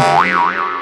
¡Oh, yo, yo!